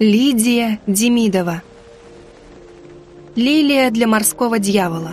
Лидия Демидова. Лилия для морского дьявола.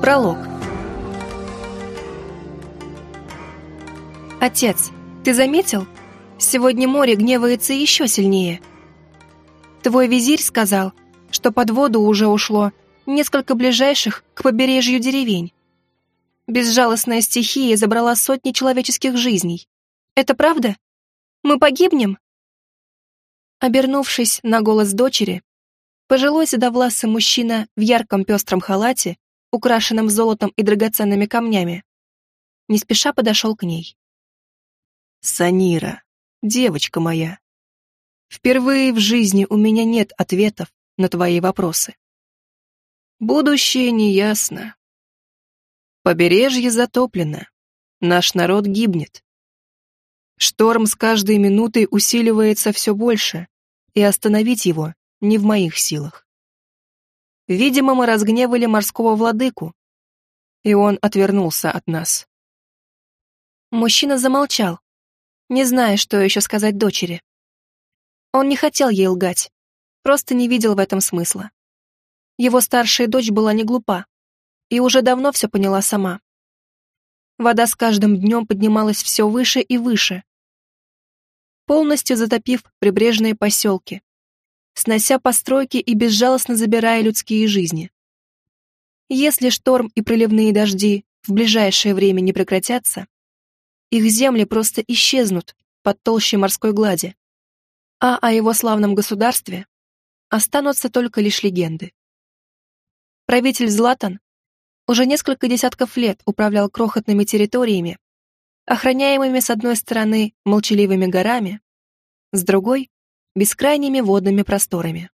Пролог. Отец, ты заметил? Сегодня море гневается еще сильнее. Твой визирь сказал, что под воду уже ушло несколько ближайших к побережью деревень. Безжалостная стихия забрала сотни человеческих жизней. Это правда? Мы погибнем? Обернувшись на голос дочери, пожилой седовласый мужчина в ярком пестром халате, украшенном золотом и драгоценными камнями, не спеша подошел к ней. «Санира, девочка моя, впервые в жизни у меня нет ответов на твои вопросы. Будущее неясно. Побережье затоплено. Наш народ гибнет. Шторм с каждой минутой усиливается все больше, и остановить его не в моих силах. Видимо, мы разгневали морского владыку, и он отвернулся от нас. Мужчина замолчал, не зная, что еще сказать дочери. Он не хотел ей лгать, просто не видел в этом смысла. Его старшая дочь была не глупа и уже давно все поняла сама. Вода с каждым днем поднималась все выше и выше, полностью затопив прибрежные поселки, снося постройки и безжалостно забирая людские жизни. Если шторм и проливные дожди в ближайшее время не прекратятся, их земли просто исчезнут под толщей морской глади, а о его славном государстве останутся только лишь легенды. Правитель Златан уже несколько десятков лет управлял крохотными территориями, охраняемыми с одной стороны молчаливыми горами, с другой — бескрайними водными просторами.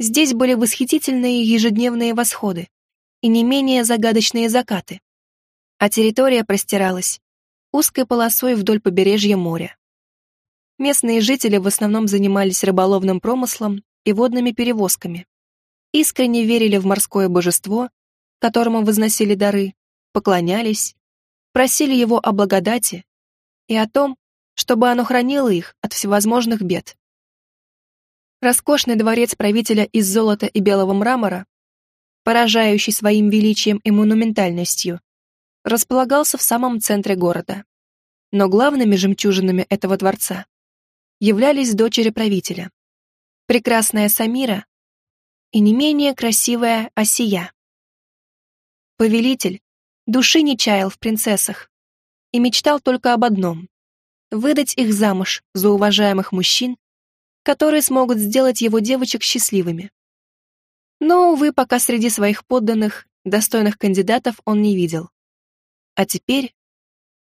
Здесь были восхитительные ежедневные восходы и не менее загадочные закаты, а территория простиралась узкой полосой вдоль побережья моря. Местные жители в основном занимались рыболовным промыслом и водными перевозками искренне верили в морское божество, которому возносили дары, поклонялись, просили его о благодати и о том, чтобы оно хранило их от всевозможных бед. Роскошный дворец правителя из золота и белого мрамора, поражающий своим величием и монументальностью, располагался в самом центре города. Но главными жемчужинами этого дворца являлись дочери правителя. Прекрасная Самира и не менее красивая Осия. Повелитель души не чаял в принцессах и мечтал только об одном — выдать их замуж за уважаемых мужчин, которые смогут сделать его девочек счастливыми. Но, увы, пока среди своих подданных достойных кандидатов он не видел. А теперь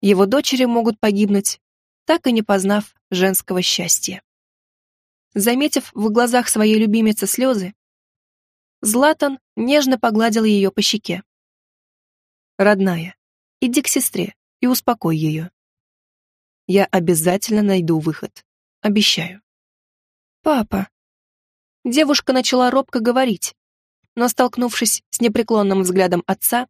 его дочери могут погибнуть, так и не познав женского счастья. Заметив в глазах своей любимицы слезы, Златан нежно погладил ее по щеке. «Родная, иди к сестре и успокой ее. Я обязательно найду выход. Обещаю». «Папа». Девушка начала робко говорить, но, столкнувшись с непреклонным взглядом отца,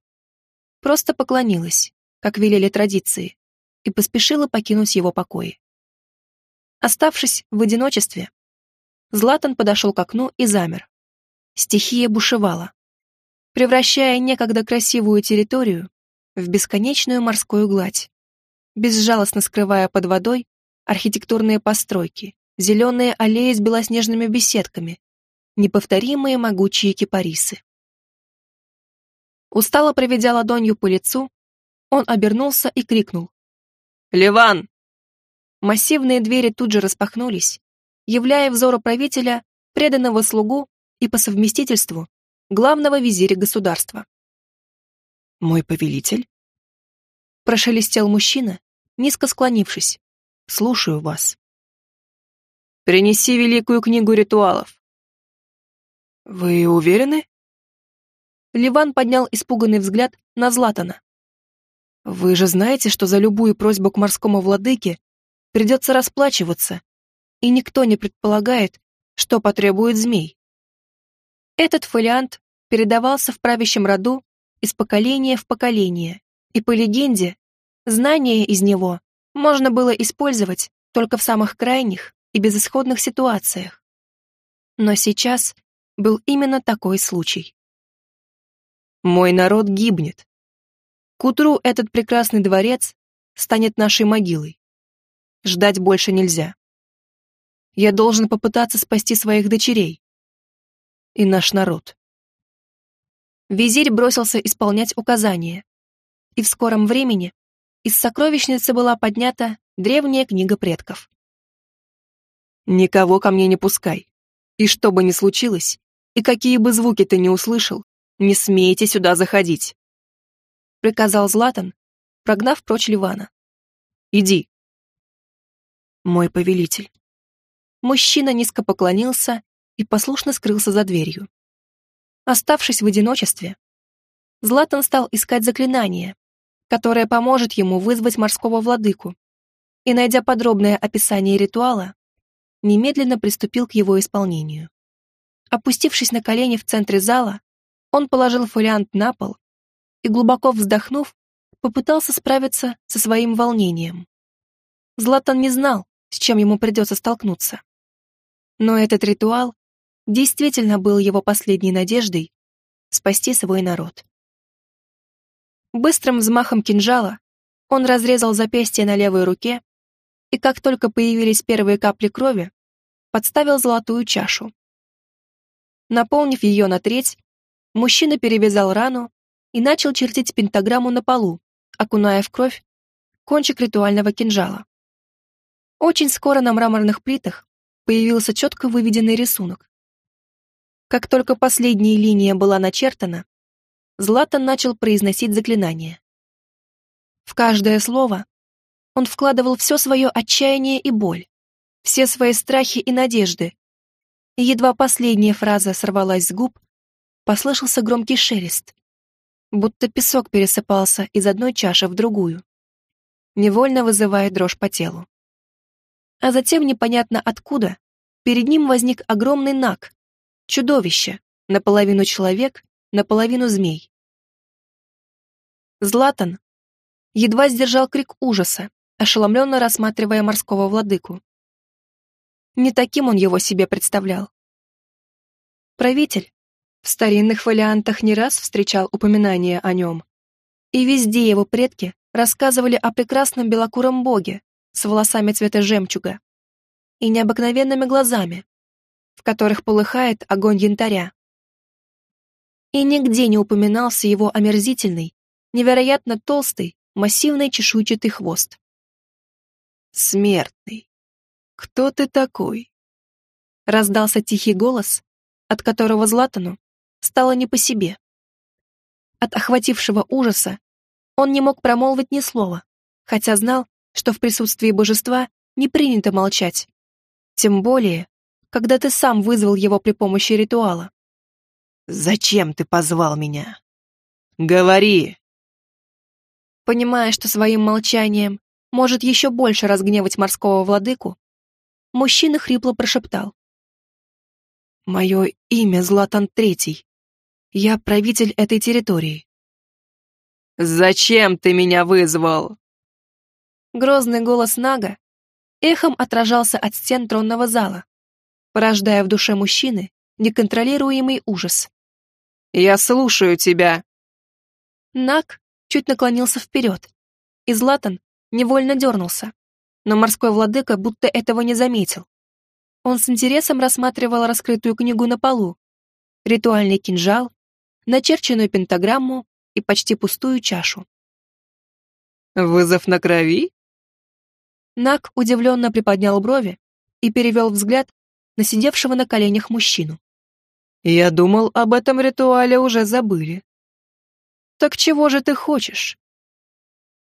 просто поклонилась, как велели традиции, и поспешила покинуть его покои. Оставшись в одиночестве, Златан подошел к окну и замер, стихия бушевала, превращая некогда красивую территорию в бесконечную морскую гладь, безжалостно скрывая под водой архитектурные постройки, зеленые аллеи с белоснежными беседками, неповторимые могучие кипарисы. Устало проведя ладонью по лицу, он обернулся и крикнул. «Ливан!» Массивные двери тут же распахнулись, являя взору правителя преданного слугу и по совместительству главного визиря государства. «Мой повелитель?» Прошелестел мужчина, низко склонившись. «Слушаю вас». «Принеси великую книгу ритуалов». «Вы уверены?» Ливан поднял испуганный взгляд на Златана. «Вы же знаете, что за любую просьбу к морскому владыке придется расплачиваться, и никто не предполагает, что потребует змей. Этот фолиант передавался в правящем роду из поколения в поколение, и по легенде, знания из него можно было использовать только в самых крайних и безысходных ситуациях. Но сейчас был именно такой случай. Мой народ гибнет. К утру этот прекрасный дворец станет нашей могилой. Ждать больше нельзя. Я должен попытаться спасти своих дочерей и наш народ. Визирь бросился исполнять указания, и в скором времени из сокровищницы была поднята древняя книга предков. «Никого ко мне не пускай, и что бы ни случилось, и какие бы звуки ты не услышал, не смейте сюда заходить», — приказал Златан, прогнав прочь Ливана. «Иди». «Мой повелитель». Мужчина низко поклонился и послушно скрылся за дверью. Оставшись в одиночестве, Златан стал искать заклинание, которое поможет ему вызвать морского владыку, и, найдя подробное описание ритуала, немедленно приступил к его исполнению. Опустившись на колени в центре зала, он положил фолиант на пол и, глубоко вздохнув, попытался справиться со своим волнением. Златан не знал, с чем ему придется столкнуться. Но этот ритуал действительно был его последней надеждой спасти свой народ. Быстрым взмахом кинжала он разрезал запястье на левой руке и, как только появились первые капли крови, подставил золотую чашу. Наполнив ее на треть, мужчина перевязал рану и начал чертить пентаграмму на полу, окуная в кровь кончик ритуального кинжала. Очень скоро на мраморных плитах появился четко выведенный рисунок. Как только последняя линия была начертана, Златан начал произносить заклинание. В каждое слово он вкладывал все свое отчаяние и боль, все свои страхи и надежды. И едва последняя фраза сорвалась с губ, послышался громкий шелест, будто песок пересыпался из одной чаши в другую, невольно вызывая дрожь по телу. А затем непонятно откуда перед ним возник огромный наг, Чудовище, наполовину человек, наполовину змей. Златан едва сдержал крик ужаса, ошеломленно рассматривая морского владыку. Не таким он его себе представлял. Правитель в старинных фолиантах не раз встречал упоминания о нем, и везде его предки рассказывали о прекрасном белокуром боге с волосами цвета жемчуга и необыкновенными глазами, которых полыхает огонь янтаря. И нигде не упоминался его омерзительный, невероятно толстый, массивный чешуйчатый хвост. «Смертный, кто ты такой?» Раздался тихий голос, от которого Златану стало не по себе. От охватившего ужаса он не мог промолвить ни слова, хотя знал, что в присутствии божества не принято молчать. Тем более, когда ты сам вызвал его при помощи ритуала. «Зачем ты позвал меня? Говори!» Понимая, что своим молчанием может еще больше разгневать морского владыку, мужчина хрипло прошептал. «Мое имя Златан Третий. Я правитель этой территории». «Зачем ты меня вызвал?» Грозный голос Нага эхом отражался от стен тронного зала, порождая в душе мужчины неконтролируемый ужас. «Я слушаю тебя!» Нак чуть наклонился вперед, и Златан невольно дернулся, но морской владыка будто этого не заметил. Он с интересом рассматривал раскрытую книгу на полу, ритуальный кинжал, начерченную пентаграмму и почти пустую чашу. «Вызов на крови?» Нак удивленно приподнял брови и перевел взгляд на сидевшего на коленях мужчину. «Я думал, об этом ритуале уже забыли. Так чего же ты хочешь?»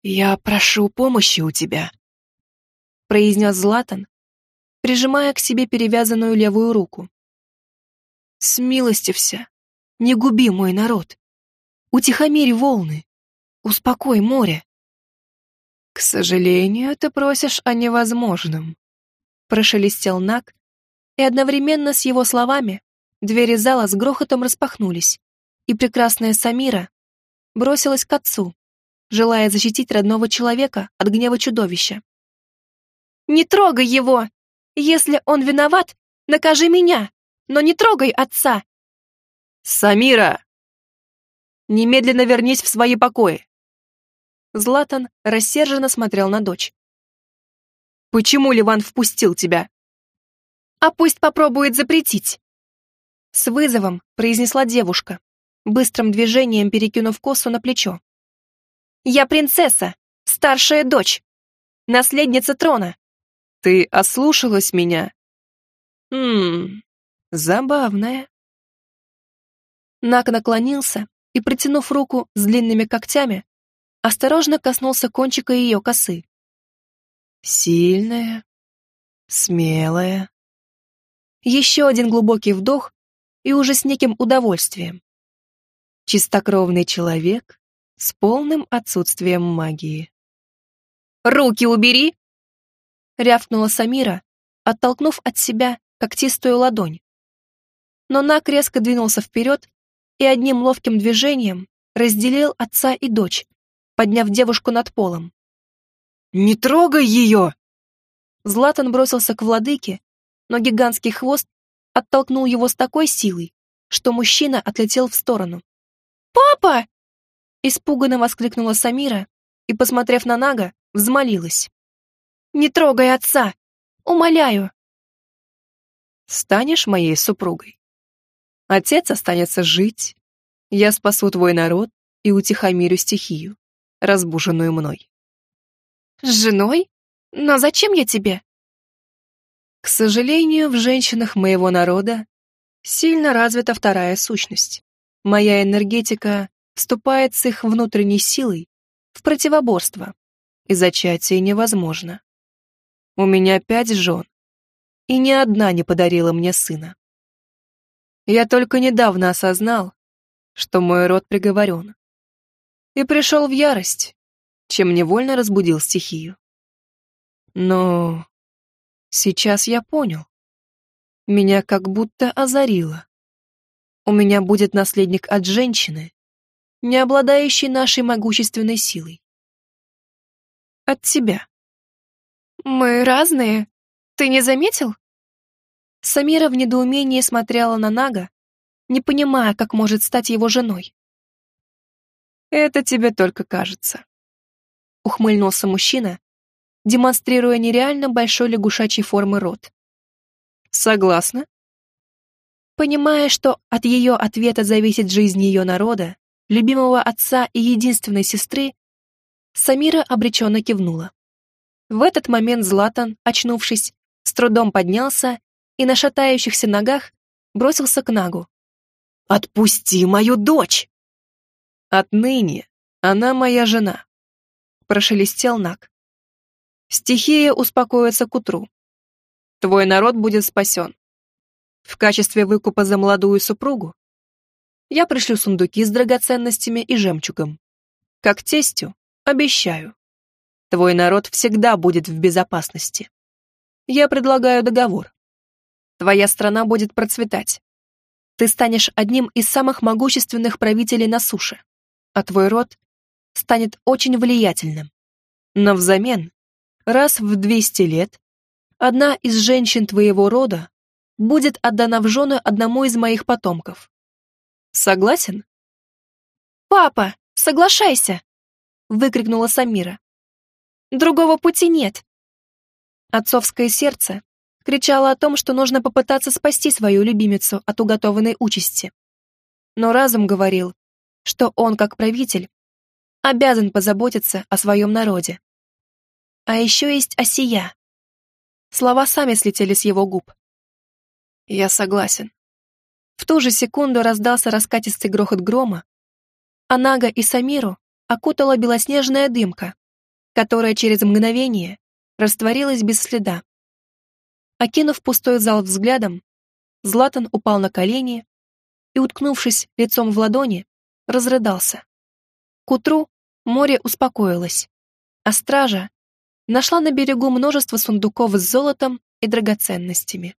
«Я прошу помощи у тебя», — произнес Златан, прижимая к себе перевязанную левую руку. «Смилостився, не губи мой народ. Утихомирь волны, успокой море». «К сожалению, ты просишь о невозможном», — прошелестел Нак, и одновременно с его словами двери зала с грохотом распахнулись, и прекрасная Самира бросилась к отцу, желая защитить родного человека от гнева чудовища. «Не трогай его! Если он виноват, накажи меня, но не трогай отца!» «Самира! Немедленно вернись в свои покои!» Златан рассерженно смотрел на дочь. «Почему Ливан впустил тебя?» «А пусть попробует запретить!» С вызовом произнесла девушка, быстрым движением перекинув косу на плечо. «Я принцесса, старшая дочь, наследница трона». «Ты ослушалась меня?» «Хм, забавная». Нак наклонился и, протянув руку с длинными когтями, осторожно коснулся кончика ее косы. «Сильная, смелая». Еще один глубокий вдох и уже с неким удовольствием. Чистокровный человек с полным отсутствием магии. «Руки убери!» — рявкнула Самира, оттолкнув от себя когтистую ладонь. Но Нак резко двинулся вперед и одним ловким движением разделил отца и дочь, подняв девушку над полом. «Не трогай ее!» Златан бросился к владыке, но гигантский хвост оттолкнул его с такой силой, что мужчина отлетел в сторону. «Папа!» Испуганно воскликнула Самира и, посмотрев на Нага, взмолилась. «Не трогай отца! Умоляю!» «Станешь моей супругой. Отец останется жить. Я спасу твой народ и утихомирю стихию, разбуженную мной». «С женой? Но зачем я тебе?» К сожалению, в женщинах моего народа сильно развита вторая сущность. Моя энергетика вступает с их внутренней силой в противоборство, и зачатие невозможно. У меня пять жен, и ни одна не подарила мне сына. Я только недавно осознал, что мой род приговорен, и пришел в ярость, чем невольно разбудил стихию. Но Сейчас я понял. Меня как будто озарило. У меня будет наследник от женщины, не обладающей нашей могущественной силой. От тебя. Мы разные. Ты не заметил? Самира в недоумении смотрела на Нага, не понимая, как может стать его женой. «Это тебе только кажется», — ухмыльнулся мужчина, демонстрируя нереально большой лягушачьей формы рот. «Согласна?» Понимая, что от ее ответа зависит жизнь ее народа, любимого отца и единственной сестры, Самира обреченно кивнула. В этот момент Златан, очнувшись, с трудом поднялся и на шатающихся ногах бросился к Нагу. «Отпусти мою дочь!» «Отныне она моя жена», — прошелестел Наг. Стихия успокоится к утру. Твой народ будет спасен. В качестве выкупа за молодую супругу я пришлю сундуки с драгоценностями и жемчугом. Как тестю, обещаю. Твой народ всегда будет в безопасности. Я предлагаю договор. Твоя страна будет процветать. Ты станешь одним из самых могущественных правителей на суше, а твой род станет очень влиятельным. Но взамен раз в 200 лет одна из женщин твоего рода будет отдана в жены одному из моих потомков. Согласен? «Папа, соглашайся!» — выкрикнула Самира. «Другого пути нет!» Отцовское сердце кричало о том, что нужно попытаться спасти свою любимицу от уготованной участи. Но разум говорил, что он, как правитель, обязан позаботиться о своем народе. А еще есть осия. Слова сами слетели с его губ. Я согласен. В ту же секунду раздался раскатистый грохот грома, а Нага и Самиру окутала белоснежная дымка, которая через мгновение растворилась без следа. Окинув пустой зал взглядом, Златан упал на колени и, уткнувшись лицом в ладони, разрыдался. К утру море успокоилось, а стража нашла на берегу множество сундуков с золотом и драгоценностями.